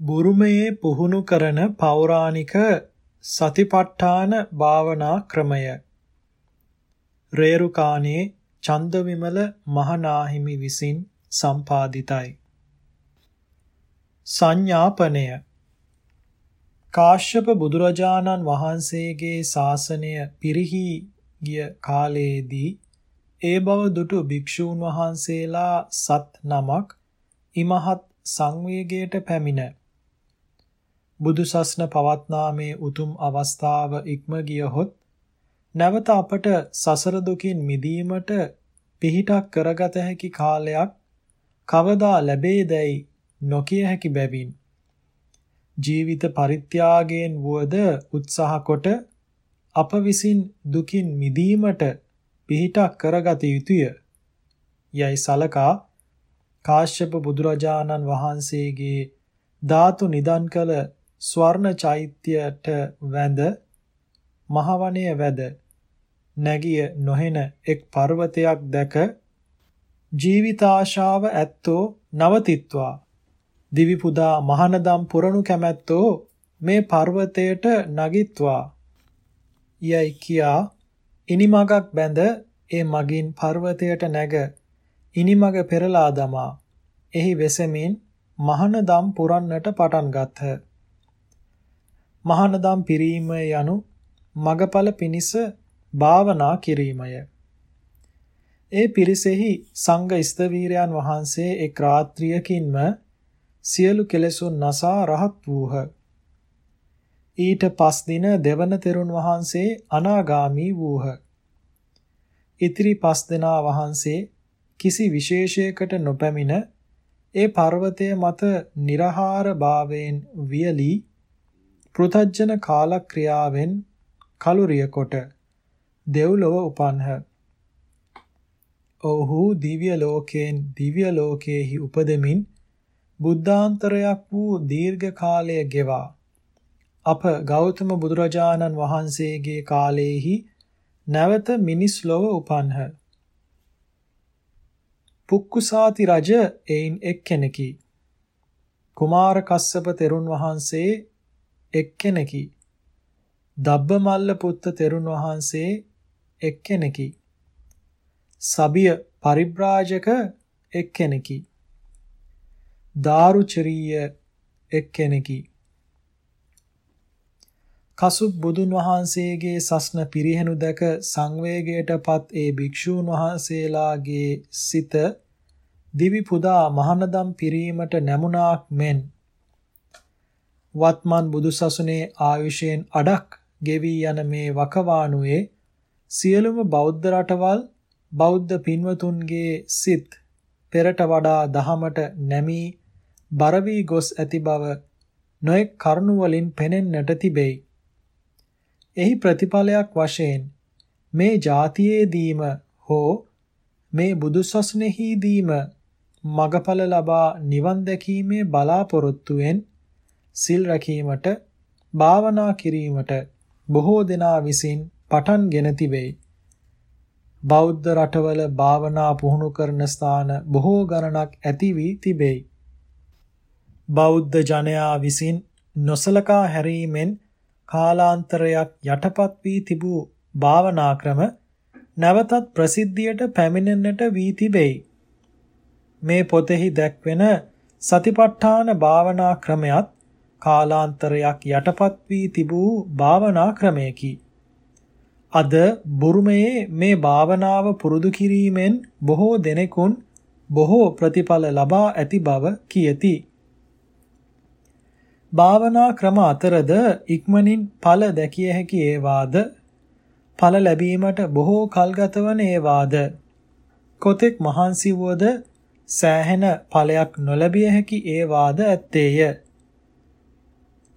බුරුමයේ පුහුණු කරන පෞරාණික සතිපට්ඨාන භාවනා ක්‍රමය. රේරුකාණේ චන්දවිමල මහනාහිමි විසින් සම්පාදිතයි. සංඥාපනය. කාශ්‍යප බුදුරජාණන් වහන්සේගේ ශාසනය පිරිහි ගිය කාලයේදී ඒ බව දුටු භික්ෂූන් වහන්සේලා සත් නමක් ඉමහත් සංවේගයට පැමිණ බුදු සස්න පවත්නා මේ උතුම් අවස්ථාව ඉක්ම ගියහොත් නැවත අපට සසර දුකින් මිදීමට පිහිටක් කරගත හැකි කාලයක් කවදා ලැබේදැයි නොකිය හැකි බැවින් ජීවිත පරිත්‍යාගයෙන් වුවද උත්සාහ කොට අප විසින් දුකින් මිදීමට පිහිටක් කරගත යුතුය. යයි සලකා කාශ්‍යප බුදුරජාණන් වහන්සේගේ ධාතු නිදන් කළ ස්වර්ණ චෛත්‍යයට වැඳ මහවණය වැද නැගිය නොහෙන එක් පර්වතයක් දැක ජීවිතාශාව ඇත්තෝ නවතිත්වා. දිවි පුදා මහනදම් පුරණු කැමැත්තෝ මේ පර්වතයට නගිත්වා. යයි කියා ඉනිමගක් බැඳ ඒ මගින් පර්වතයට නැග ඉනිමග පෙරලා දමා. එහි වෙසමින් මහනදම් පුරන්නට පටන් ගත්හ. මහානදම් පිරීම යනු මගඵල පිනිස භාවනා කිරීමය. ඒ පිරිසෙහි සංඝ ස්තවීරයන් වහන්සේ එක් රාත්‍රියකින්ම සියලු කෙලෙසුන් නසා රහත් වූහ. ඊට පස් දින දෙවන තෙරුන් වහන්සේ අනාගාමී වූහ. ඉතිරි පස් දෙනා වහන්සේ කිසි විශේෂයකට නොපැමිණ ඒ පර්වතය මත निराහාර භාවයෙන් වියලී පෘතජ්ජන කාලක්‍රියාවෙන් කලුරිය කොට දෙව්ලොව උපන්හ. ඔහු දිව්‍ය ලෝකයෙන් දිව්‍ය ලෝකයේහි උපදෙමින් බුද්ධාන්තරයක් වූ දීර්ඝ කාලය ගෙවා අප ගෞතම බුදුරජාණන් වහන්සේගේ කාලයේහි නැවත මිනිස් ලොව උපන්හ. පුක්කුසාති රජ එයින් එක්කෙනෙකි. කුමාර කස්සප තෙරුන් වහන්සේ එක්කෙනෙකි. දබ්බමල්ල පුත්ත තෙරුන් වහන්සේ එක්කෙනෙකි. සබිය පරිබ්‍රාජක එක්කෙනෙකි. දාරුචරීය එක්කෙනෙකි. කසුබ් බුදුන් වහන්සේගේ සස්න පිරිහෙනු දැක සංවේගයටපත් ඒ භික්ෂූන් වහන්සේලාගේ සිත දිවි පුදා මහනදම් පිරීමට නැමුණාක් මෙන් වත්මන් බුදුසසුනේ ආයුෂයෙන් අඩක් ගෙවි යන මේ වකවානුවේ සියලුම බෞද්ධ රටවල් බෞද්ධ පින්වතුන්ගේ සිත් පෙරට වඩා දහමට නැමී බර වී ගොස් ඇති බව නොඑක් කරුණු වලින් පෙනෙන්නට තිබේ. එහි ප්‍රතිඵලයක් වශයෙන් මේ જાතියේදීම හෝ මේ බුදුසසුනේහිදීම මගඵල ලබා නිවන් දැකීමේ බලාපොරොත්තුවෙන් සිල් රැකීමට භාවනා කිරීමට බොහෝ දෙනා විසින් පටන්ගෙන තිබේ. බෞද්ධ රටවල භාවනා පුහුණු කරන ස්ථාන බොහෝ ගණනක් ඇති වී තිබේ. බෞද්ධ ජනයා විසින් නොසලකා හැරීමෙන් කාලාන්තරයක් යටපත් වී තිබූ භාවනා ක්‍රම නැවතත් ප්‍රසිද්ධියට පැමිණෙන්නට වී තිබේ. මේ පොතෙහි දැක්වෙන සතිපට්ඨාන භාවනා ක්‍රමයක් කාලාන්තරයක් යටපත් වී තිබූ භාවනා ක්‍රමයකි. අද බුරුමයේ මේ භාවනාව පුරුදු කිරීමෙන් බොහෝ දෙනෙකුන් බොහෝ ප්‍රතිඵල ලබා ඇති බව කියති. භාවනා ක්‍රම අතරද ඉක්මනින් ඵල දැකිය හැකි ඒවාද ඵල ලැබීමට බොහෝ කල් ගතවන ඒවාද කොතෙක් මහන්සි වුවද සෑහෙන ඵලයක් නොලැබිය හැකි ඒවාද ඇත්තේය.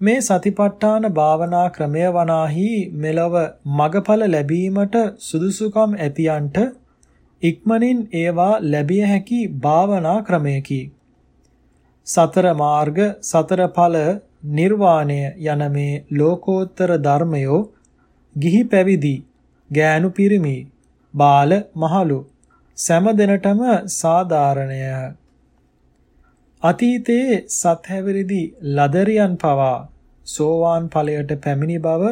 මේ සතිපට්ඨාන භාවනා ක්‍රමය වනාහි මෙලව මගඵල ලැබීමට සුදුසුකම් ඇතියන්ට ඉක්මනින් ඒවා ලැබිය හැකි භාවනා ක්‍රමයකි. සතර මාර්ග සතර ඵල නිර්වාණය යන මේ ලෝකෝත්තර ධර්මයෝ ගිහි පැවිදි ගෑනු පිරිමි බාල මහලු සෑම දිනටම සාධාරණය අතීතයේ සත්හැවිරිදි ලදරියන් පවා සෝවාන් ඵලයට පැමිණි බව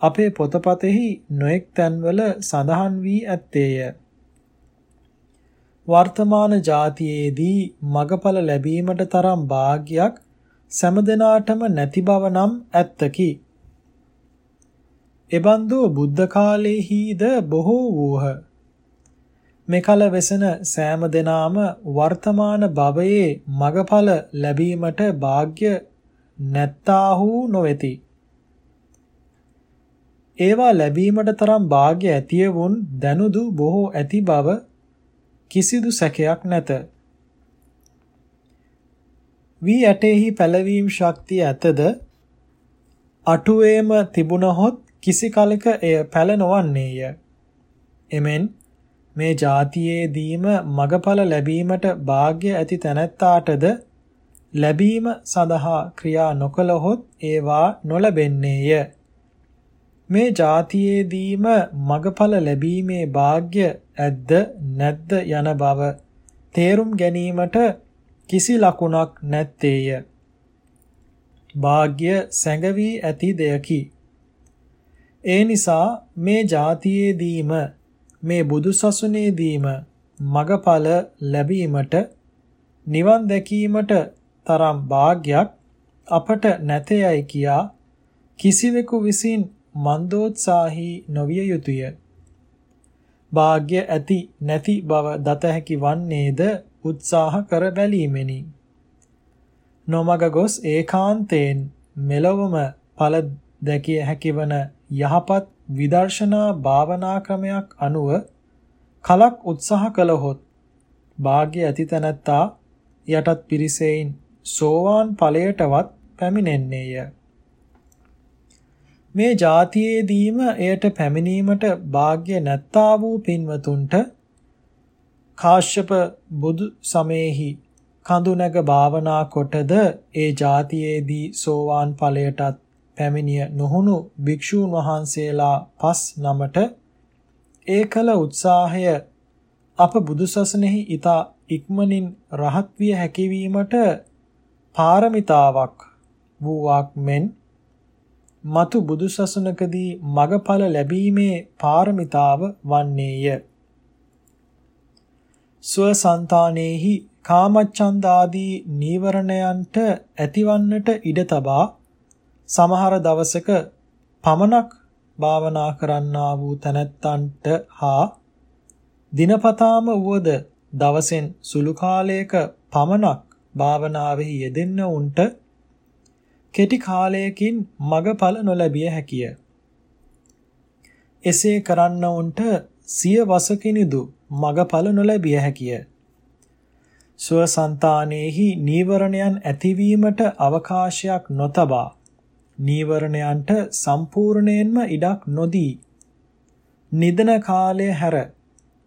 අපේ පොතපතෙහි නොඑක් තැන්වල සඳහන් වී ඇත්තේය. වර්තමාන જાතියේදී මගඵල ලැබීමට තරම් වාග්යක් සෑම නැති බව නම් ඇත්තකි. එබන්දු බුද්ධ කාලයේහිද බොහෝ වූහ. මෙකල වෙසෙන සෑම දෙනාම වර්තමාන භවයේ මගඵල ලැබීමට වාග්ය නැත්තාහු නොවේති. ඒවා ලැබීමට තරම් වාග්ය ඇතියවුන් දනුදු බොහෝ ඇති බව කිසිදු සැකයක් නැත. වී ඇටෙහි පැලවීම් ශක්තිය ඇතද අටුවේම තිබුණහොත් කිසි කලක එය පැල නොවන්නේය. එමෙන් මේ જાතියේදීම මගඵල ලැබීමට වාග්ය ඇති තැනැත්තාටද ලැබීම සඳහා ක්‍රියා නොකළහොත් ඒවා නොලැබෙන්නේය. මේ જાතියේදීම මගඵල ලැබීමේ වාග්ය ඇද්ද නැද්ද යන බව තේරුම් ගැනීමට කිසි ලකුණක් නැත්තේය. වාග්ය සැඟවී ඇති දෙයකි. ඒ නිසා මේ જાතියේදීම මේ බුදුසසුනේදීම මගඵල ලැබීමට නිවන් දැකීමට තරම් වාග්යක් අපට නැතේයයි කියා කිසිවෙකු විසින් මන්දෝත්සාහී නොවිය යුතුය. වාග්ය ඇති නැති බව දත හැකි වන්නේද උත්සාහ කර බැලීමෙනි. නොමග ගොස් ඒකාන්තයෙන් මෙලොවම ඵල දැකිය හැකිවන යහපත් විදර්ශනා භාවනා ක්‍රමයක් අනුව කලක් උත්සාහ කළහොත් වාග්ය ඇති තැනැත්තා යටත් පිරිසෙයින් සෝවාන් ඵලයටවත් පැමිණෙන්නේය. මේ જાතියේදීම එයට පැමිණීමට වාග්ය නැත්තා වූ පින්වතුන්ට කාශ්‍යප බුදු සමයේහි කඳුනැග භාවනා කොටද ඒ જાතියේදී සෝවාන් ඵලයටත් පැමිණිය නොහුණු භික්ෂූන් වහන්සේලා පස් නමට ඒ කල උත්සාහය අප බුදුසසුනේහි ඊතා ඉක්මනින් රහත් විය හැකිවීමට පාරමිතාවක් වූවක් මෙන් මතු බුදුසසුනකදී මගඵල ලැබීමේ පාරමිතාව වන්නේය. ස්වසන්තානෙහි කාමච්ඡන්ද ආදී නීවරණයන්ට ඇතිවන්නට ඉඩ තබා සමහර දවසක පමණක් භාවනා කරන්නා වූ තැනැත්තන්ට හා දිනපතාම වුවද දවසෙන් සුළු කාලයක පමණක් භාවනාවෙහි යෙදෙන්න උන්ට කෙටි කාලයකින් මගඵල නොලැබිය හැකිය. එසේ කරන්න උන්ට සිය වසකිනිදු මගඵල නොලැබිය හැකිය. ස්වසන්තානෙහි නීවරණයන් ඇතිවීමට අවකාශයක් නොතබා නීවරණයන්ට සම්පූර්ණයෙන්ම ඉඩක් නොදී නිදන කාලය හැර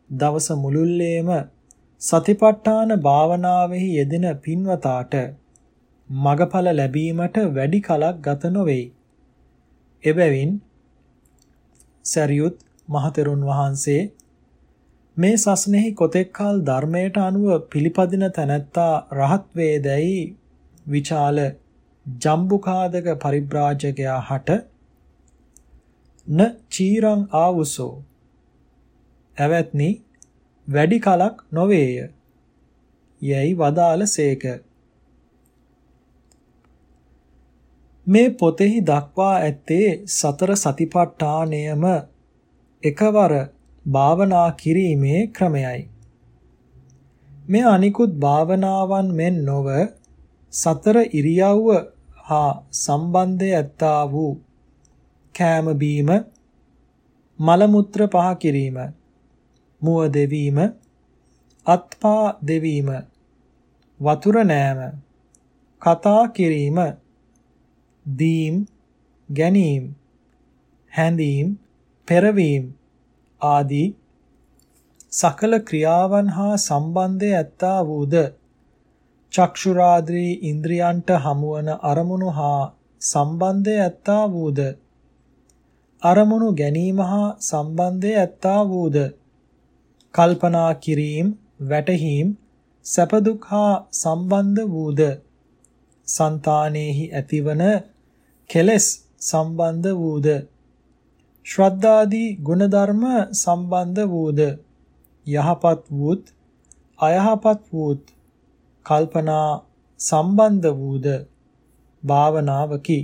දවස මුළුල්ලේම සතිපට්ඨාන භාවනාවෙහි යෙදෙන පින්වතාට මගඵල ලැබීමට වැඩි කලක් ගත නොවේයි. එබැවින් සරියුත් මහතෙරුන් වහන්සේ මේ සස්නෙහි කොතෙක් කල ධර්මයට අනුව පිළිපදින තැනැත්තා රහත් වේදැයි විචාල ජම්බුකාදක පරිබ්‍රාජකයා හට න චීරං ආවුසෝ. ඇවැත්නි වැඩි කලක් නොවේය. යැයි වදාළසේක මේ පොතෙහි දක්වා ඇත්තේ සතර සතිපට්ඨානයම එකවර භාවනා කිරීමේ ක්‍රමයයි. මේ අනිකුත් භාවනාවන් මෙන් නොව සතර ඉරියව්ව හා සම්බන්ධය ඇත්තා වූ කෑම බීම මල මුත්‍ර පහ කිරීම මුව දෙවීම අත්පා දෙවීම වතුර නෑම කතා කිරීම දීම් ගැනීම හැඳීම් පෙරවීම ආදී සකල ක්‍රියාවන් හා සම්බන්ධය ඇත්තා වූද? චක්ෂුරාද්‍රී ඉන්ද්‍රියන්ට හමුවන අරමුණු හා සම්බන්ධය ඇත්තා වූද? අරමුණු ගැනීම හා සම්බන්ධය ඇත්තා වූද? කල්පනා කිරීම වැටහීම් සැප දුක් හා සම්බන්ධ වූද? సంతානෙහි ඇතිවන කෙලෙස් සම්බන්ධ වූද? ශ්‍රද්ධාදී ගුණධර්ම සම්බන්ධ වූද? යහපත් වූත් අයහපත් වූත් කල්පනා සම්බන්ධ වූද භාවනාවකි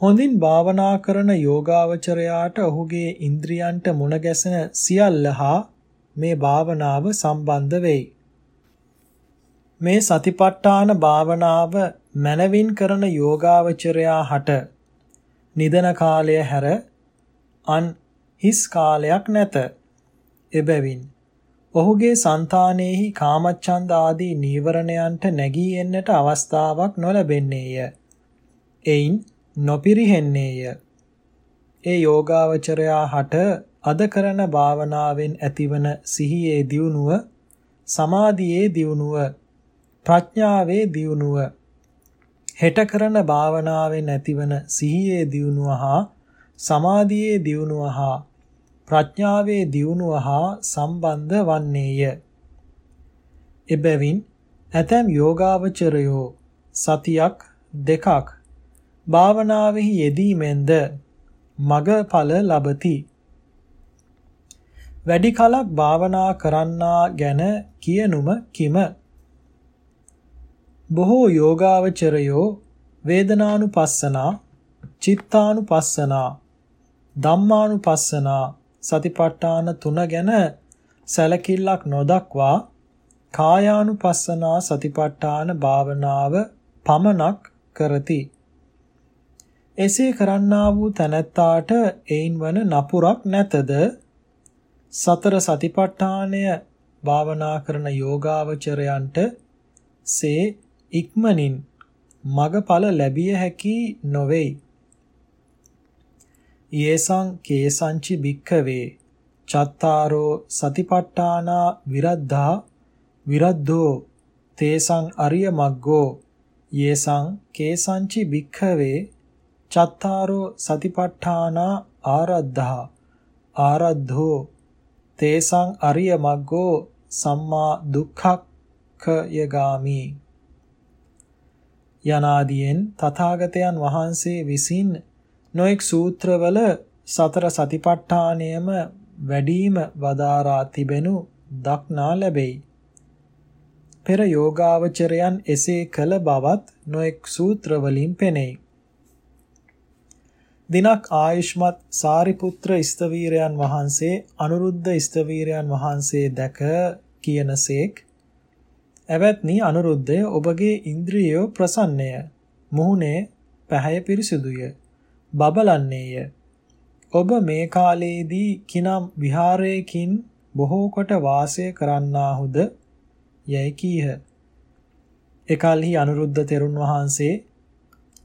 හොඳින් භාවනා කරන යෝගාවචරයාට ඔහුගේ ඉන්ද්‍රියන්ට මුණ ගැසෙන සියල්ල හා මේ භාවනාව සම්බන්ධ වෙයි. මේ සතිපට්ඨාන භාවනාව මනවින් කරන යෝගාවචරයා හට නිදන කාලය හැර අන් හිස් කාලයක් නැත. එබැවින් ඔහුගේ సంతානෙහි කාමච්ඡන්ද ආදී නීවරණයන්ට නැගී එන්නට අවස්ථාවක් නොලැබෙන්නේය. එයින් නොපිරිහෙන්නේය. ඒ යෝගාවචරයා හට අද කරන භාවනාවෙන් ඇතිවන සිහියේ දියුණුව, සමාධියේ දියුණුව, ප්‍රඥාවේ දියුණුව, හෙට කරන භාවනාවෙන් ඇතිවන සිහියේ දියුණුව හා සමාධියේ දියුණුව හා ප්‍රඥාවේ දියුණුව හා සම්බන්ධ වන්නේය. එබැවින් ඇතැම් යෝගාවචරයෝ සතියක් දෙකක් භාවනාවෙහි යෙදීමෙන්ද මගඵල ලබති. වැඩි කලක් භාවනා කරන්නා ගැන කියනුම කිම. බොහෝ යෝගාවචරයෝ වේදනානුපස්සනා, චිත්තානුපස්සනා, ධම්මානුපස්සනා සතිපට්ඨාන තුන ගැන සැලකිල්ලක් නොදක්වා කායානුපස්සනා සතිපට්ඨාන භාවනාව පමණක් කරති. එසේ කරන්නා වූ තැනැත්තාට එයින් වන නපුරක් නැතද සතර සතිපට්ඨානය භාවනා කරන යෝගාවචරයන්ට සේ ඉක්මනින් මගඵල ලැබිය හැකි නොවේයි යේසං කේසංචි භික්ඛවේ චත්තාරෝ සතිපට්ඨානා විරද්ධා විරද්ධෝ තේසං අරිය මග්ගෝ යේසං කේසංචි භික්ඛවේ චත්තාරෝ සතිපට්ඨානා ආරද්ධා ආරද්ධෝ තේසං අරිය මග්ගෝ සම්මා දුක්ඛක්ඛයගාමි. යනාදීන් තථාගතයන් වහන්සේ විසින් නොඑක් සූත්‍රවල සතර සතිපට්ඨානයම වැඩිම වදාරා තිබෙනු දක්නා ලැබෙයි. පෙර යෝගාවචරයන් එසේ කළ බවත් නොඑක් සූත්‍රවලින් පෙනෙයි. දිනක් ආයුෂ්මත් සාරිපුත්‍ර ස්තවීරයන් වහන්සේ අනුරුද්ධ ස්තවීරයන් වහන්සේ දැක කියනසේක් එවත්නි අනුරුද්ධය ඔබගේ ඉන්ද්‍රියෝ ප්‍රසන්නය මුහුණේ පැහැය පිරිසුදුය බබලන්නේය. ඔබ මේ කාලයේදී කිනම් විහාරයකින් බොහෝ කොට වාසය කරන්නාහුද? යැයි කීහ. එකල්හි අනුරුද්ධ තෙරුන් වහන්සේ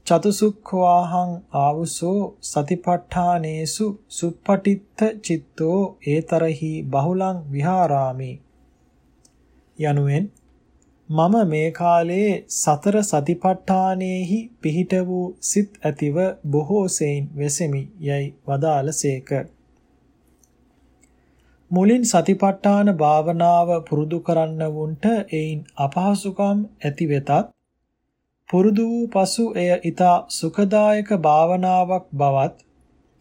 චතුසුක්ඛවාහං ආවුසෝ සතිපට්ඨානේසු සුප්පටිත්ත චිත්තෝ ඒතරහි බහුලං විහාරාමි. යනුවෙන් මම මේ කාලයේ සතර සතිපට්ඨානෙහි පිහිට වූ සිත් ඇතිව බොහෝ සෙයින් වෙසෙමි යයි වදාළසේක මුලින් සතිපට්ඨාන භාවනාව පුරුදු කරන්න වුන්ට එයින් අපහසුකම් ඇති වෙතත් පුරුදු වූ පසු එය ඊතා සුඛදායක භාවනාවක් බවත්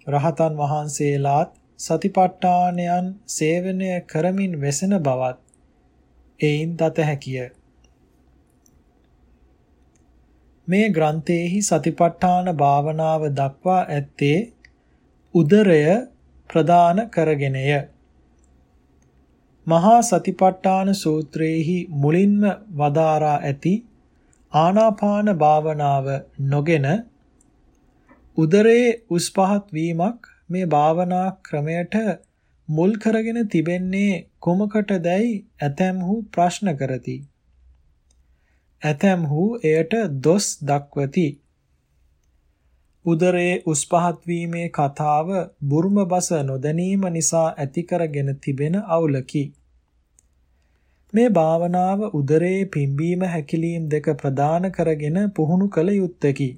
රහතන් වහන්සේලාත් සතිපට්ඨානයන් සේවනය කරමින් වෙසෙන බවත් එයින් දත හැකිය. මේ ග්‍රන්ථයේහි සතිපට්ඨාන භාවනාව දක්වා ඇත්තේ උදරය ප්‍රදාන කරගෙනය. මහා සතිපට්ඨාන සූත්‍රයේහි මුලින්ම වදාරා ඇති ආනාපාන භාවනාව නොගෙන උදරයේ උස් පහත් වීමක් මේ භාවනා ක්‍රමයට මුල් කරගෙන තිබෙන්නේ කුමකටදයි ඇතැම්හු ප්‍රශ්න කරති. ඇතැම්හු එයට දොස් දක්වති. උදරයේ උස් පහත් වීමේ කතාව බුර්ම බස නොදැනීම නිසා ඇති කරගෙන තිබෙන අවුලකි. මේ භාවනාව උදරයේ පිම්බීම හැකිලීම් දෙක ප්‍රදාන කරගෙන පුහුණු කළ යුත්තකි.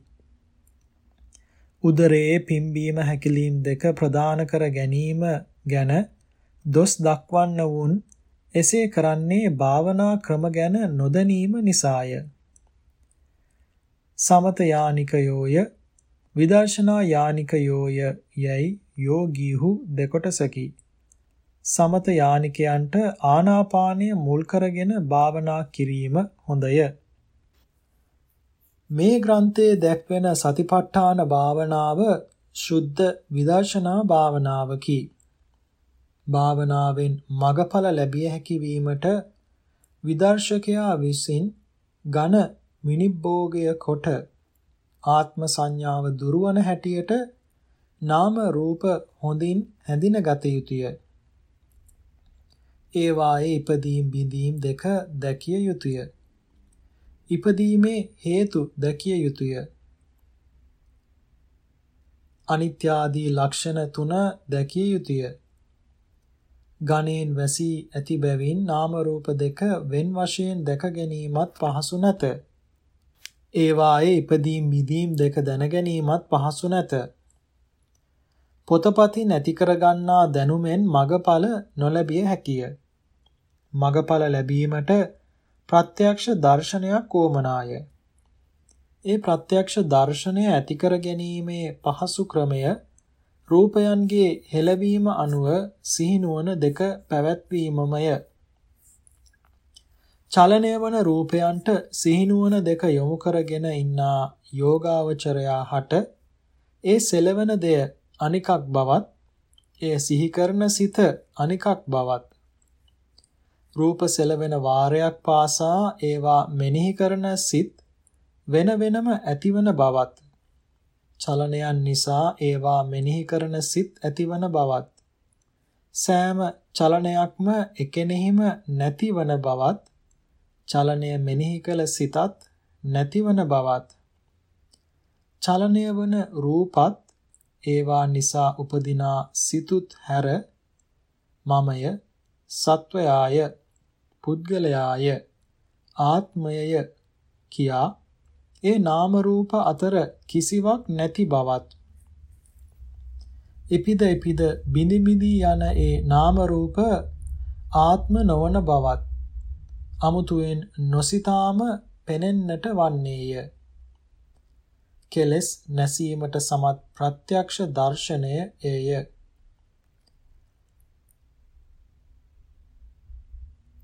උදරයේ පිම්බීම හැකිලීම් දෙක ප්‍රදාන කර ගැනීම ගැන දොස් දක්වන්න වුන් එසේ කරන්නේ භාවනා ක්‍රම ගැන නොදැනීම නිසාය. සමත යානිකයෝය විදර්ශනා යානිකයෝය යයි යෝගීහු දෙකොටසකි. සමත යානිකයන්ට ආනාපානය මුල් කරගෙන භාවනා කිරීම හොඳය. මේ ග්‍රන්ථයේ දැක්වෙන සතිපට්ඨාන භාවනාව ශුද්ධ විදර්ශනා භාවනාවකි. භාවනාවෙන් මගඵල ලැබිය හැකි වීමට විදර්ශකයා විසින් ඝන විනිබ්බෝගය කොට ආත්ම සංඥාව දුරවන හැටියට නාම රූප හොඳින් හැඳින ගත යුතුය. ඒවායේ ඉපදීම් බිඳීම් දෙක දැකිය යුතුය. ඉපදීමේ හේතු දැකිය යුතුය. අනිත්‍ය ආදී ලක්ෂණ තුන දැකිය යුතුය. ගණයෙන් වැසී ඇති බැවින් නාම රූප දෙක වෙන් වශයෙන් දැක ගැනීමත් පහසු නැත. ඒවායේ ඉපදීම් මිදීම් දෙක දැන ගැනීමත් පහසු නැත. පොතපතින් ඇති කරගන්නා දැනුමෙන් මගඵල නොලැබිය හැකිය. මගඵල ලැබීමට ප්‍රත්‍යක්ෂ දර්ශනයක් ඕමනාය. ඒ ප්‍රත්‍යක්ෂ දර්ශනය ඇති කර ගැනීමේ පහසු ක්‍රමය රූපයන්ගේ හෙළවීම අනුව සිහිනුවන දෙක පැවැත්වීමමය. චලනය වන රූපයන්ට සිහිනුවන දෙක යොමු කරගෙන ඉන්නා යෝගාවචරයා හට ඒ සෙලවන දෙය අනිකක් බවත් එය සිහි කරන සිත අනිකක් බවත් රූප සෙලවෙන වාරයක් පාසා ඒවා මෙනෙහි කරන සිත් වෙන වෙනම ඇතිවන බවත් චලනයන් නිසා ඒවා මෙනෙහි කරන සිත් ඇතිවන බවත් සෑම චලනයක්ම එකෙනෙහිම නැතිවන බවත් චලනය මෙනෙහි කළ සිතත් නැතිවන බවත් චලනය වන රූපත් ඒවා නිසා උපදිනා සිතුත් හැර මමය සත්වයාය පුද්ගලයාය ආත්මයය කියා ඒ නාම රූප අතර කිසිවක් නැති බවත්. එපිද එපිද බිඳි බිඳි යන ඒ නාම රූප ආත්ම නොවන බවත් අමුතුවෙන් නොසිතාම පෙනෙන්නට වන්නේය. කෙලස් නැසීමට සමත් ප්‍රත්‍යක්ෂ දර්ශනය එය.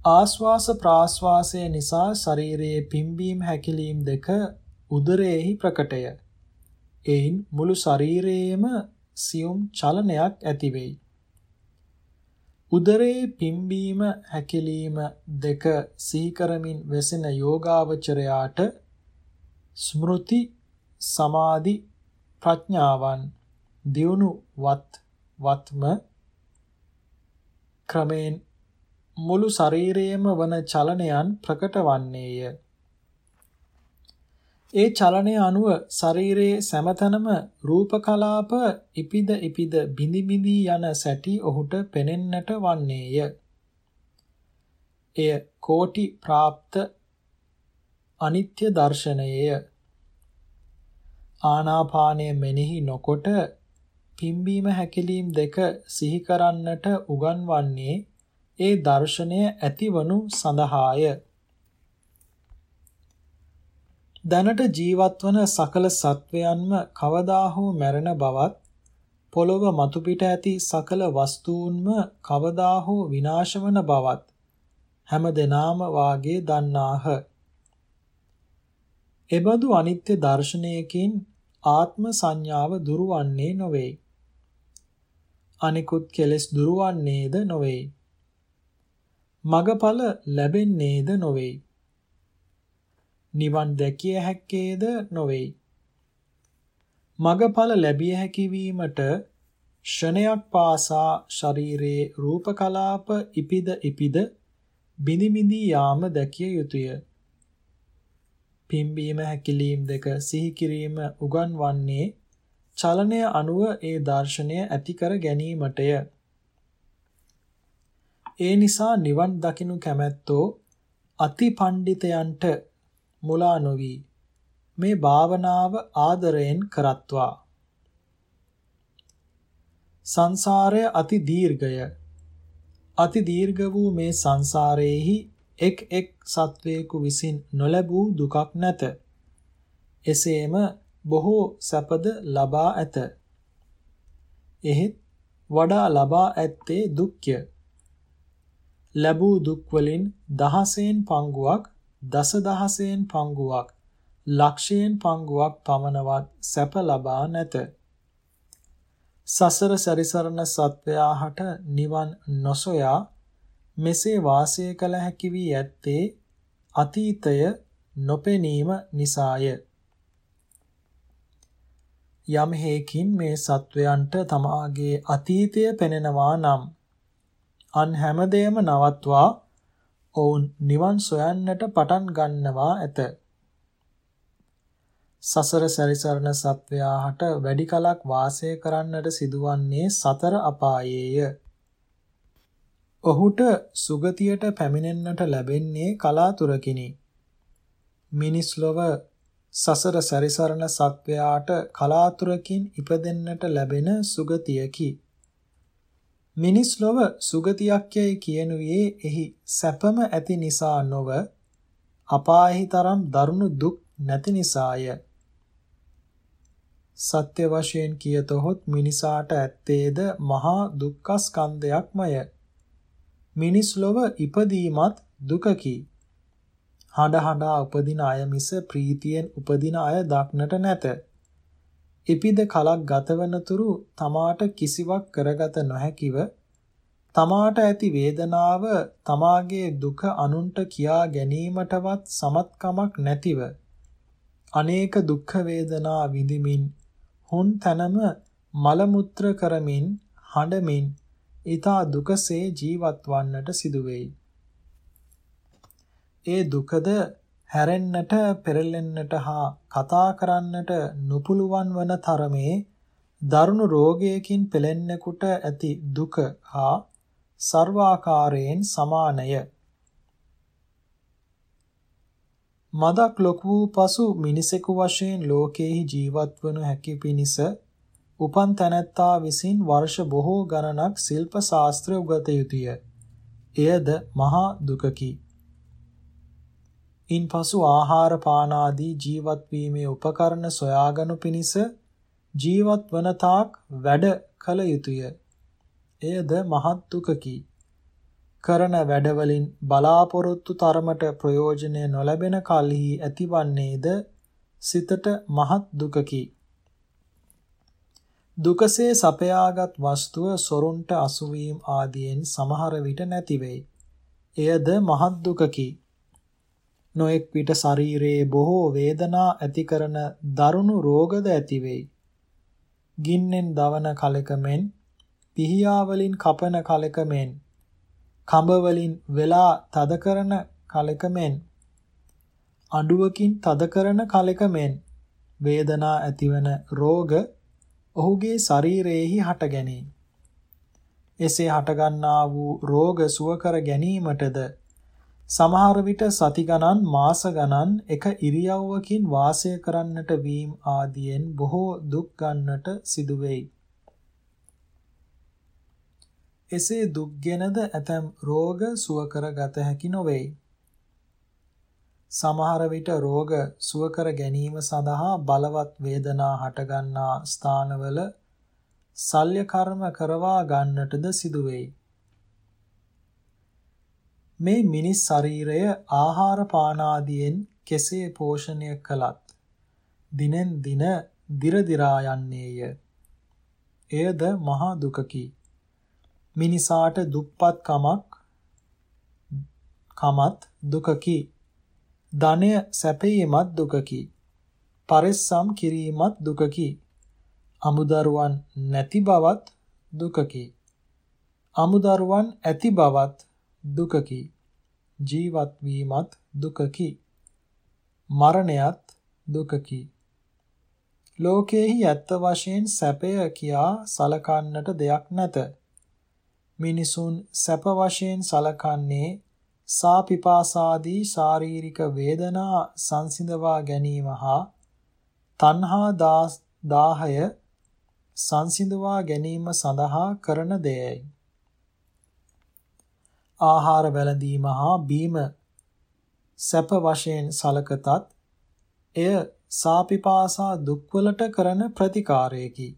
ආස්වාස ප්‍රාස්වාසය නිසා ශරීරයේ පිම්බීම හැකිලීම් දෙක උදරයේහි ප්‍රකටය. එයින් මුළු ශරීරයේම සියුම් චලනයක් ඇති වෙයි. උදරයේ පිම්බීම හැකිලීම දෙක සිහි කරමින් වෙසෙන යෝගාවචරයාට ස්මෘති සමාධි ප්‍රඥාවන් දියුණු වත් වත්ම ක්‍රමෙන් මුළු ශරීරයේම වන චලනයන් ප්‍රකට වන්නේය. ඒ චලනය අනුව ශරීරයේ සෑමතැනම රූප කලාප ඉපිද ඉපිද බිඳි බිඳි යන සැටි ඔහුට පෙනෙන්නට වන්නේය. එය කෝටි ප්‍රාප්ත අනිත්‍ය දර්ශනයය. ආනාපානය මෙනෙහි නොකොට පිම්බීම හැකිලීම් දෙක සිහි කරන්නට උගන්වන්නේ ඒ දර්ශනය ඇතිවනු සඳහාය. දැනට ජීවත්වන සකල සත්වයන්ම කවදා හෝ මැරෙන බවත් පොළොව මතුපිට ඇති සකල වස්තුන්ම කවදා හෝ විනාශ වන බවත් හැම දෙනාම වාගේ දන්නාහ. එබඳු අනිත්‍ය දර්ශනයකින් ආත්ම සංඥාව දුරවන්නේ නොවේ. අනිකුත් කෙලෙස් දුරවන්නේද නොවේ. මගඵල ලැබෙන්නේද නොවේ. නිවන් දැකිය හැක්කේද නොවේ. මගඵල ලැබිය හැකි වීමට ෂණයක් පාසා ශරීරයේ රූප කලාප ඉපිද ඉපිද බිනි බිනි යාම දැකිය යුතුය. පිම්බීම හැකිලීම් දෙක සිහි කිරීම උගන්වන්නේ චලනය අනුව ඒ දර්ශනය ඇති කර ගැනීමටය. ඒ නිසා නිවන් දකිනු කැමැත්තෝ අති පණ්ඩිතයන්ට මුලා නොවි මේ භාවනාව ආදරයෙන් කරත්වා සංසාරය අති දීර්ඝය අති දීර්ඝ වූ මේ සංසාරයේහි එක් එක් සත්වයෙකු විසින් නොලැබූ දුකක් නැත. එසේම බොහෝ සැපද ලබා ඇත. එහෙත් වඩා ලබා ඇත්තේ දුක්ය. ලැබූ දුක් වලින් දහසෙන් පංගුවක් දසදහසෙන් පංගුවක් ලක්ෂයෙන් පංගුවක් පමණවත් සැප ලබා නැත. සසර සැරිසරන සත්වයාහට නිවන් නොසොයා මෙසේ වාසය කළ හැකි වී ඇත්තේ අතීතය නොපෙනීම නිසාය. යම් හේකින් මේ සත්වයන්ට තමාගේ අතීතය පෙනෙනවා නම් අන් හැමදේම නවත්වා ඔවුන් නිවන් සොයන්නට පටන් ගන්නවා ඇත. සසර සැරිසරන සත්වයාහට වැඩි කලක් වාසය කරන්නට සිදුවන්නේ සතර අපායේය. ඔහුට සුගතියට පැමිණෙන්නට ලැබෙන්නේ කලාතුරකිනි. මිනිස් ලොව සසර සැරිසරන සත්වයාට කලාතුරකින් ඉපදෙන්නට ලැබෙන සුගතියකි. මිනිස් ලොව සුගතියක් යයි කියනුවේ එහි සැපම ඇති නිසා නොව අපායෙහි තරම් දරුණු දුක් නැති නිසාය. සත්‍ය වශයෙන් කියතොත් මිනිසාට ඇත්තේද මහා දුක්ඛ ස්කන්ධයක්මය. මිනිස් ලොව ඉපදීමත් දුකකි. හඬ හඬා උපදින අය මිස ප්‍රීතියෙන් උපදින අය දක්නට නැත. ඉපිද කලක් ගතවනතුරු තමාට කිසිවක් කරගත නොහැකිව තමාට ඇති වේදනාව තමාගේ දුක අනුන්ට කියා ගැනීමටවත් සමත්කමක් නැතිව අනේක දුක්ඛ වේදනා විඳිමින් හුන් තනම මල මුත්‍ර කරමින් හඬමින් ඊතා දුකසේ ජීවත් වන්නට සිදුවේයි. ඒ දුකද හැරෙන්නට පෙරලෙන්නට හා කතා කරන්නට නොපුළුවන් වන තරමේ දරුණු රෝගයකින් පෙළෙන්නෙකුට ඇති දුක හා සර්වාකාරයෙන් සමානය. මදක් ලොකු වූ පසු මිනිසෙකු වශයෙන් ලෝකෙහි ජීවත් වනු හැකි පිණිස උපන් තැනැත්තා විසින් වර්ෂ බොහෝ ගණනක් ශිල්ප ශාස්ත්‍ර උගත යුතුය. එයද මහා දුකකි. ඉන්පසු ආහාර පාන ආදී ජීවත් වීමේ උපකරණ සොයාගනු පිණිස ජීවත් වන තාක් වැඩ කළ යුතුය. එයද මහත් දුකකි. කරන වැඩවලින් බලාපොරොත්තු තරමට ප්‍රයෝජනය නොලැබෙන කලෙහි ඇතිවන්නේද සිතට මහත් දුකකි. දුකසේ සපයාගත් වස්තුව සොරුන්ට අසුවීම ආදියෙන් සමහර විට නැති වෙයි. එයද මහත් දුකකි. නොඑක් විට ශරීරයේ බොහෝ වේදනා ඇති කරන දරුණු රෝගද ඇති වෙයි. ගින්නෙන් දවන කලක මෙන් පිහියා වලින් කපන කලක මෙන් කඹ වලින් වෙලා තද කරන කලක මෙන් අඬුවකින් තද කරන කලක මෙන් වේදනා ඇතිවන රෝග ඔහුගේ ශරීරයේහි හටගැනේ. එසේ හටගන්නා වූ රෝග සුව කර ගැනීමටද සමහර විට සති ගණන් මාස ගණන් එක ඉරියව්වකින් වාසය කරන්නට වීම ආදියෙන් බොහෝ දුක් ගන්නට සිදු වෙයි. එසේ දුක්ගෙනද ඇතැම් රෝග සුව කර ගත හැකි නොවේයි. සමහර විට රෝග සුව කර ගැනීම සඳහා බලවත් වේදනා හටගන්නා ස්ථානවල සල්්‍ය කර්ම කරවා ගන්නටද සිදු වෙයි. මේ මිනිස් ශරීරය ආහාර පාන ආදියෙන් කෙසේ පෝෂණය කළත් දිනෙන් දින දිර දිරා යන්නේය. එයද මහා දුකකි. මිනිසාට දුප්පත් කමක් කමත් දුකකි. ධනය සැපීමත් දුකකි. පරිස්සම් කිරීමත් දුකකි. අමුදරුවන් නැති බවත් දුකකි. අමුදරුවන් ඇති බවත් දුකකි. ජීවත් වීමත් දුකකි. මරණයත් දුකකි. ලෝකේහි ඇත්ත වශයෙන් සැපය කියා සලකන්නට දෙයක් නැත. මිනිසුන් සැප වශයෙන් සලකන්නේ සාපිපාසාදී ශාරීරික වේදනා සංසිඳවා ගැනීම හා තණ්හා දාහය සංසිඳවා ගැනීම සඳහා කරන දෙයයි. ආහාර වැළඳීම හා බීම සැප වශයෙන් සලකතත් එය සාපිපාසා දුක්වලට කරන ප්‍රතිකාරයකි.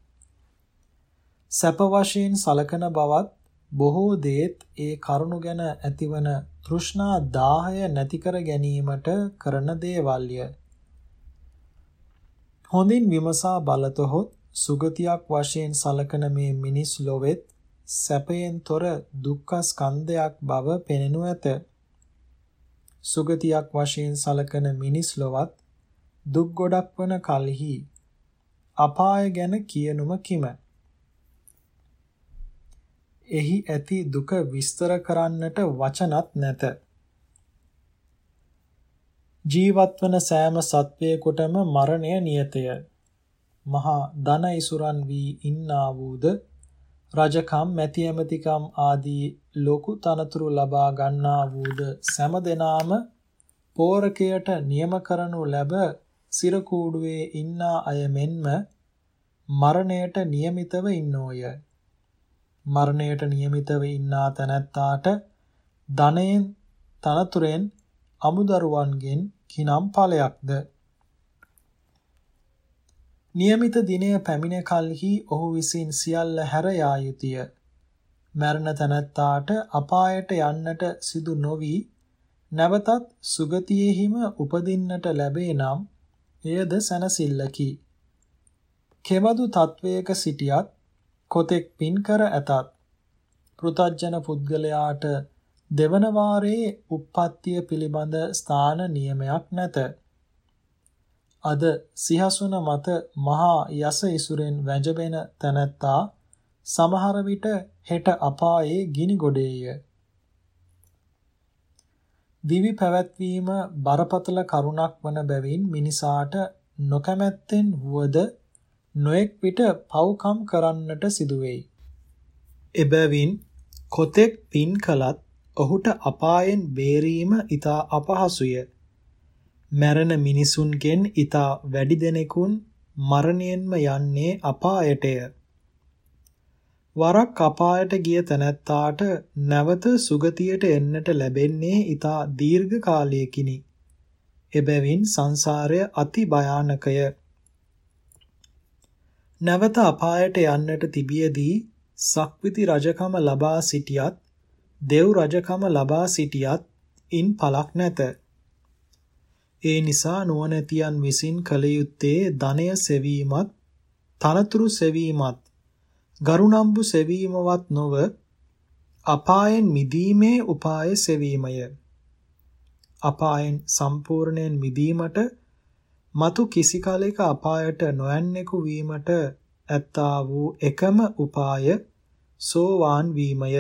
සැප වශයෙන් සලකන බවත් බොහෝ දේත් ඒ කරුණු ගැන ඇතිවන තෘෂ්ණා දාහය නැති කර ගැනීමට කරන දේවල්ය. හොඳින් විමසා බලතොත් සුගතියක් වශයෙන් සලකන මේ මිනිස් ලොවෙත් සැපයෙන් තොර දුක්ඛ ස්කන්ධයක් බව පෙනෙනු ඇත. සුගතියක් වශයෙන් සලකන මිනිස් ලොවත් දුක් ගොඩක් වන කලෙහි අපාය ගැන කියනුම කිම. එහි ඇති දුක විස්තර කරන්නට වචනත් නැත. ජීවත්වන සෑම සත්වයකටම මරණය නියතය. මහා ධන ඉසුරන් වී ඉන්නා වූද රජකම් මැති ඇමතිකම් ආදී ලොකු තනතුරු ලබා ගන්නා වූද සෑම දෙනාම පෝරකයට නියම කරනු ලැබ සිරකූඩුවේ ඉන්නා අය මෙන්ම මරණයට නියමිතව ඉන්නෝය. මරණයට නියමිතව ඉන්නා තැනැත්තාට ධනයෙන් තනතුරෙන් අමුදරුවන්ගෙන් කිනම් ඵලයක්ද નિયમિત දිනය පැමිණ කලෙහි ඔහු විසින් සියල්ල හැර යා යුතුය. මරණ තනත්තාට අපායට යන්නට සිදු නොවි නැවතත් සුගතියෙහිම උපදින්නට ලැබේ නම් එයද සැනසෙල්ලකි. කෙබඳු තත්වයක සිටියත් කොතෙක් පින් කර ඇතත් පෘතජන පුද්ගලයාට දෙවන වාරයේ උප්පත්තිය පිළිබඳ ස්ථාන නියමයක් නැත. අද සිහසුන මත මහා යස ඉසුරෙන් වැජබෙන තැනැත්තා සමහර විට හෙට අපායේ ගිනි ගොඩේය. දිවි පැවැත්වීම බරපතල කරුණක් වන බැවින් මිනිසාට නොකමැත්තෙන් වුවද නොඑක් විට පව්කම් කරන්නට සිදුවේයි. එබැවින් කොතෙක් පින් කලත් ඔහුට අපායෙන් බේරීම ඊට අපහසුය. මැරෙන මිනිසුන්ගෙන් ඊතා වැඩි දෙනෙකුන් මරණයෙන්ම යන්නේ අපායටය. වරක් අපායට ගිය තැනැත්තාට නැවත සුගතියට එන්නට ලැබෙන්නේ ඊතා දීර්ඝ කාලයකිනි. එබැවින් සංසාරය අති භයානකය. නැවත අපායට යන්නට තිබියදී සක්විති රජකම ලබා සිටියත් දෙව් රජකම ලබා සිටියත් ඉන් පළක් නැත. ඒ නිසා නුවණැතියන් විසින් කළ යුත්තේ ධනය සෙවීමත් තනතුරු සෙවීමත් ගරුණම්බු සෙවීමවත් නොව අපායෙන් මිදීමේ උපාය සෙවීමය. අපායෙන් සම්පූර්ණයෙන් මිදීමට මතු කිසි කලෙක අපායට නොයන්නෙකු වීමට ඇත්තා වූ එකම උපාය සෝවාන් වීමය.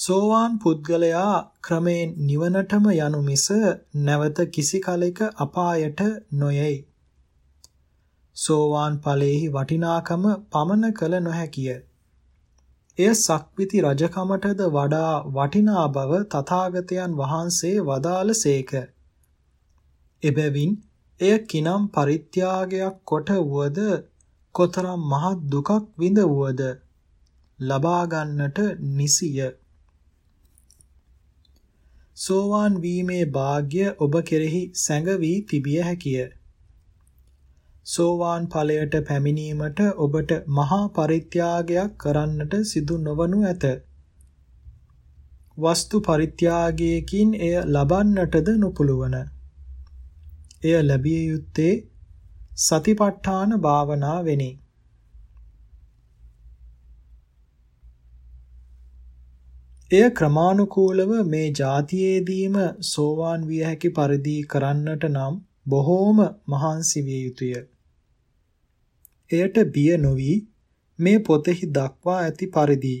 සෝවාන් පුද්ගලයා ක්‍රමයෙන් නිවනටම යනු මිස නැවත කිසි කලෙක අපායට නොයයි. සෝවාන් ඵලයේහි වටිනාකම පමන කළ නොහැකිය. එය සක්විති රජකමටද වඩා වටිනා බව තථාගතයන් වහන්සේ වදාළසේක. එබැවින් එය කිනම් පරිත්‍යාගයක් කොට වුවද කොතරම් මහත් දුකක් විඳ වුවද ලබා ගන්නට නිසිය. සෝවාන් වීමේ වාග්ය ඔබ කෙරෙහි සැඟවී තිබිය හැකිය. සෝවාන් ඵලයට පැමිණීමට ඔබට මහා පරිත්‍යාගයක් කරන්නට සිදු නොවනු ඇත. වස්තු පරිත්‍යාගයකින් එය ලබන්නටද නොපුළුවන. එය ලැබිය යුත්තේ සතිපට්ඨාන භාවනාවෙනි. එය ක්‍රමානුකූලව මේ જાතියේදීම සෝවාන් විය හැකි පරිදි කරන්නට නම් බොහෝම මහන්සි විය යුතුය. එයට බිය නොවි මේ පොතෙහි දක්වා ඇති පරිදි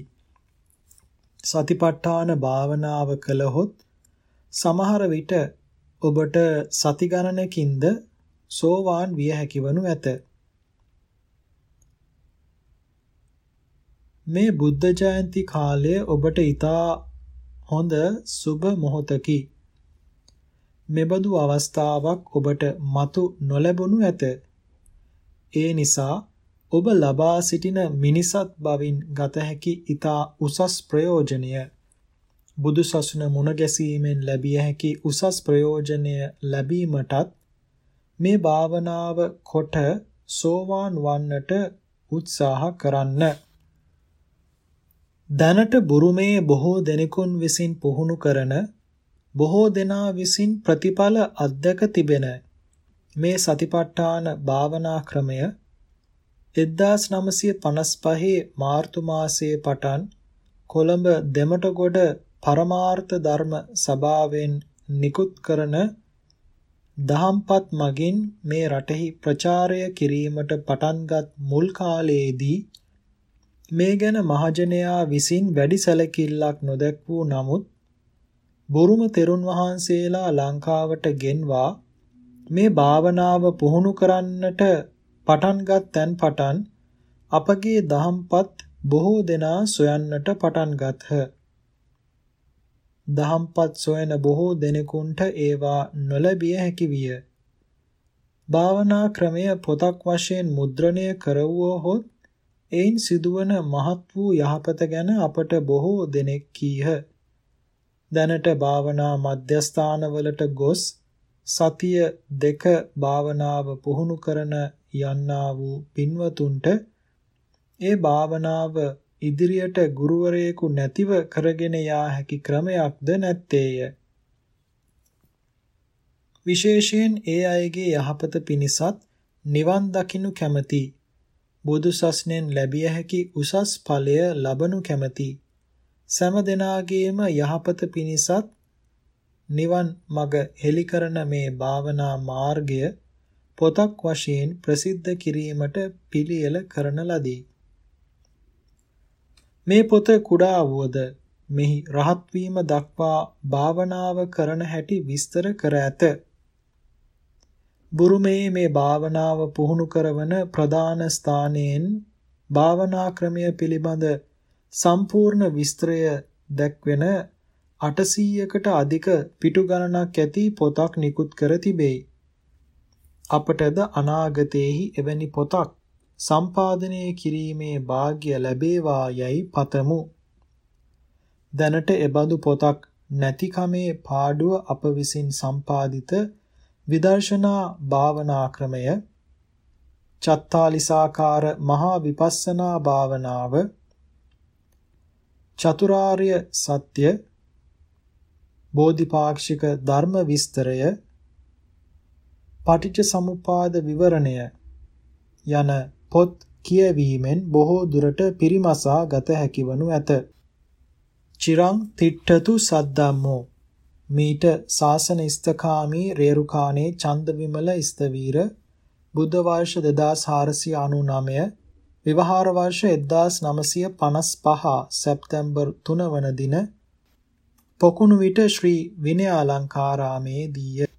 සතිපට්ඨාන භාවනාව කළහොත් සමහර විට ඔබට සති ගණනකින්ද සෝවාන් විය හැකිවනු ඇත. මේ බුද්ධ ජයන්ති කාලය ඔබට ඊතා හොඳ සුබ මොහොතකි. මෙබඳු අවස්ථාවක් ඔබට මතු නොලැබුණු ඇත. ඒ නිසා ඔබ ලබා සිටින මිනිසත් බවින් ගත හැකි ඊතා උසස් ප්‍රයෝජනය බුදු සසුන මුණ ගැසීමෙන් ලැබිය හැකි උසස් ප්‍රයෝජනය ලැබීමටත් මේ භාවනාව කොට සෝවාන් වන්නට උත්සාහ කරන්න. දැනට බුරුමේ බොහෝ දෙනෙකුන් විසින් පුහුණු කරන බොහෝ දෙනා විසින් ප්‍රතිඵල අධ්‍යක් තිබෙන මේ සතිපට්ඨාන භාවනා ක්‍රමය 1955 මාර්තු මාසයේ පටන් කොළඹ දෙමටගොඩ පරමාර්ථ ධර්ම සභාවෙන් නිකුත් කරන දහම්පත් මගින් මේ රටෙහි ප්‍රචාරය කිරීමට පටන්ගත් මුල් කාලයේදී මේ ගැන මහජනයා විසින් වැඩි සැලකිල්ලක් නොදැක් වූ නමුත් බුරුම තෙරුන් වහන්සේලා ලංකාවට ගෙන්වා මේ භාවනාව පුහුණු කරන්නට පටන්ගත් තැන් පටන් අපගේ දහම්පත් බොහෝ දෙනා සොයන්නට පටන්ගත්හ. දහම්පත් සොයන බොහෝ දෙනෙකුන්ට ඒවා නොලැබිය හැකි විය. භාවනා ක්‍රමය පොතක් වශයෙන් මුද්‍රණය කරවුවහොත් එයින් සිදුවන මහත් වූ යහපත ගැන අපට බොහෝ දෙනෙක් කීහ. දැනට භාවනා මධ්‍යස්ථානවලට ගොස් සතිය දෙක භාවනාව පුහුණු කරන යන්නා වූ පින්වතුන්ට ඒ භාවනාව ඉදිරියට ගුරුවරයෙකු නැතිව කරගෙන යා හැකි ක්‍රමයක්ද නැත්තේය. විශේෂයෙන් ඒ අයගේ යහපත පිණිසත් නිවන් දකින්නු කැමැති බුදු සස්නෙන් ලැබිය හැකි උසස් ඵලය ලබනු කැමැති සෑම දෙනාගේම යහපත පිණිසත් නිවන් මඟ හෙළි කරන මේ භාවනා මාර්ගය පොතක් වශයෙන් ප්‍රසිද්ධ කිරීමට පිළියෙල කරන ලදී. මේ පොත කුඩා වුවද මෙහි රහත් වීම දක්වා භාවනාව කරන හැටි විස්තර කර ඇත. බුරුමේ මේ භාවනාව පුහුණු කරවන ප්‍රධාන ස්ථානයෙන් භාවනා ක්‍රමය පිළිබඳ සම්පූර්ණ විස්තරය දැක්වෙන 800කට අධික පිටු ගණනක් ඇති පොතක් නිකුත් කර තිබේ. අපටද අනාගතයේහි එවැනි පොතක් සම්පාදනය කිරීමේ වාග්ය ලැබේවා යයි පතමු. දැනට එබඳු පොතක් නැතිකමේ පාඩුව අප විසින් සම්පාදිත විදර්ශනා භාවනා ක්‍රමය චත්තාලිසාකාර මහා විපස්සනා භාවනාව චතුරාර්ය සත්‍ය බෝධිපාක්ෂික ධර්ම විස්තරය පටිච්ච සමුපාද විවරණය යන පොත් කියවීමෙන් බොහෝ දුරට පිරිමසා ගත හැකිවනු ඇත. චිරං තිට්ඨතු සද්දම්මෝ මීට සාසන ස්තකාමී රේරුකානේ චන්දවිමල ස්තවීර බුද්ධ වර්ෂ 2499 විවහාර වර්ෂ 1955 සැප්තැම්බර් 3 වන දින පොකුණු විට ශ්‍රී විනයාලංකාරාමේදීය